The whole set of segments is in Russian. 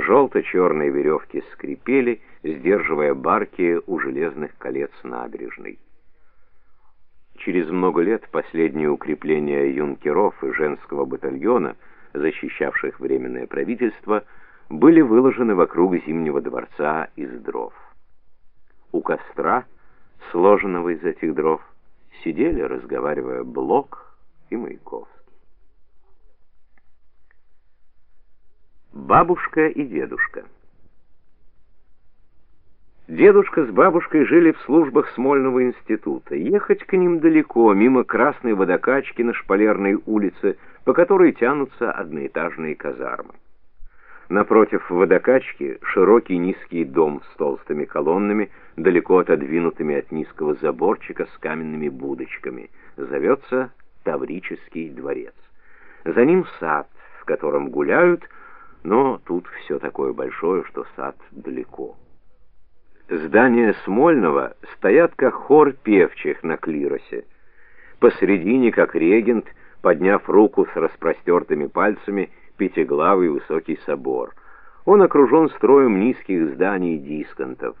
Желто-черные веревки скрипели, сдерживая барки у железных колец набережной. Через много лет последние укрепления юнкеров и женского батальона, защищавших временное правительство, были выложены вокруг Зимнего дворца из дров. У костра, сложенного из этих дров, сидели, разговаривая, Блок и Маяковский. Бабушка и дедушка Дедушка с бабушкой жили в службах Смольного института. Ехать к ним далеко, мимо красной водокачки на Шпалерной улице, по которой тянутся одноэтажные казармы. Напротив водокачки широкий низкий дом с толстыми колоннами, далеко отодвинутыми от низкого заборчика с каменными будочками. Зовется Таврический дворец. За ним сад, в котором гуляют, но тут все такое большое, что сад далеко. Здания Смольного стоят как хор певчих на клиросе. Посредине, как регент, подняв руку с распростертыми пальцами, пятиглавый высокий собор. Он окружен строем низких зданий дисконтов.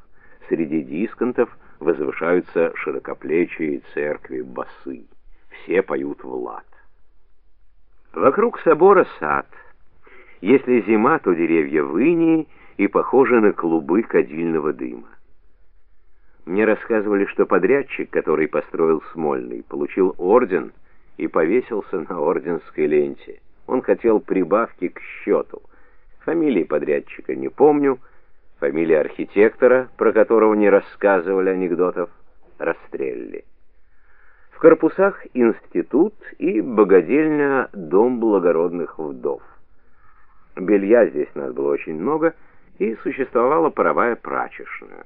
Среди дисконтов возвышаются широкоплечие церкви басы. Все поют в лад. Вокруг собора сад. Если зима, то деревья в инии и похожи на клубы кадильного дыма. Мне рассказывали, что подрядчик, который построил Смольный, получил орден и повесился на орденской ленте. Он хотел прибавки к счету. Фамилии подрядчика не помню, фамилия архитектора, про которого не рассказывали анекдотов, расстреляли. В корпусах институт и богадельня Дом благородных вдов. Белья здесь нас было очень много, и существовала паровая прачечная.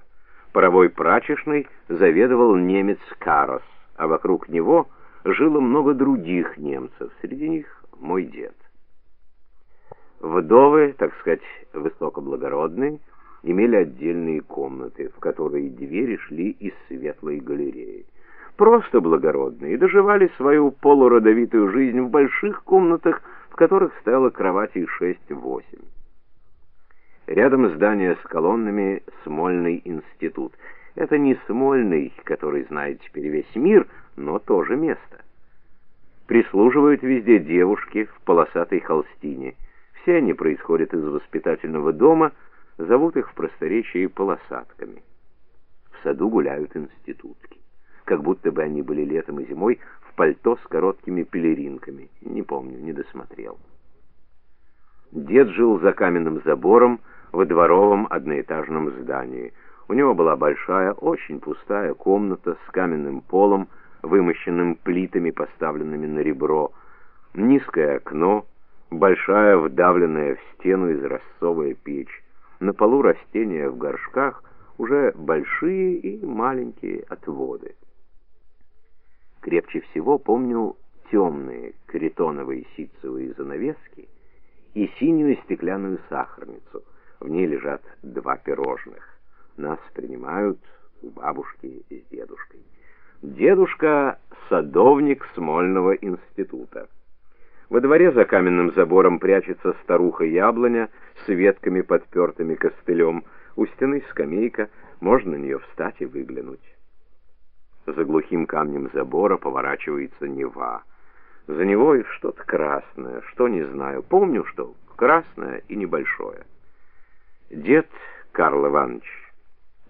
Паровой прачечной заведовал немец Карос, а вокруг него жило много других немцев, среди них мой дед. Вдовы, так сказать, высокоблагородные, имели отдельные комнаты, в которые двери шли из светлой галереи. Просто благородные доживали свою полуродовитую жизнь в больших комнатах, в которых стояла кровати шесть-восемь. Рядом здание с колоннами Смольный институт. Это не Смольный, который знает теперь весь мир, но тоже место. Прислуживают везде девушки в полосатой холстине. Все они происходят из воспитательного дома, зовут их в просторечии полосатками. В саду гуляют институтки. Как будто бы они были летом и зимой в пальто с короткими пелеринками. Не помню, не досмотрел. Дед жил за каменным забором в дворовом одноэтажном здании. У него была большая, очень пустая комната с каменным полом, вымощенным плитами, поставленными на ребро, низкое окно, большая вдавленная в стену изразцовая печь, на полу растения в горшках, уже большие и маленькие отводы. Крепче всего помню темные каритоновые ситцевые занавески и синюю стеклянную сахарницу. В ней лежат два пирожных. Нас принимают у бабушки с дедушкой. Дедушка — садовник Смольного института. Во дворе за каменным забором прячется старуха-яблоня с ветками, подпертыми костылем. У стены скамейка, можно на нее встать и выглянуть. За глухим камнем забора поворачивается Нева. За него что-то красное, что не знаю. Помню, что красное и небольшое. Дед Карл Иванович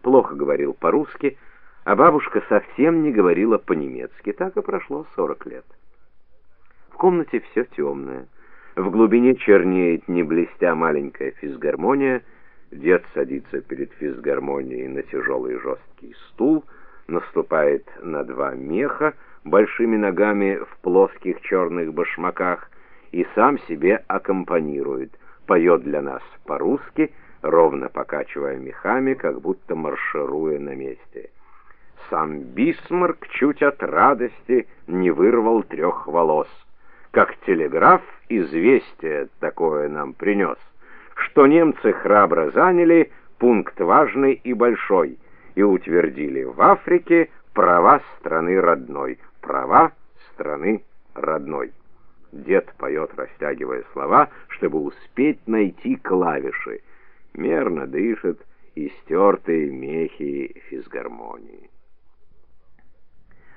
плохо говорил по-русски, а бабушка совсем не говорила по-немецки. Так и прошло 40 лет. В комнате все темное. В глубине чернеет, не блестя, маленькая физгармония. Дед садится перед физгармонией на тяжелый жесткий стул, наступает на два меха большими ногами в плоских черных башмаках и сам себе аккомпанирует, поет для нас по-русски, ровно покачивая мехами, как будто маршируя на месте. Сам Бисмарк чуть от радости не вырвал трех волос. Как телеграф известие такое нам принес, что немцы храбро заняли пункт важный и большой и утвердили в Африке права страны родной, права страны родной. Дед поет, растягивая слова, чтобы успеть найти клавиши. мерно дышат истертые мехи физгармонии.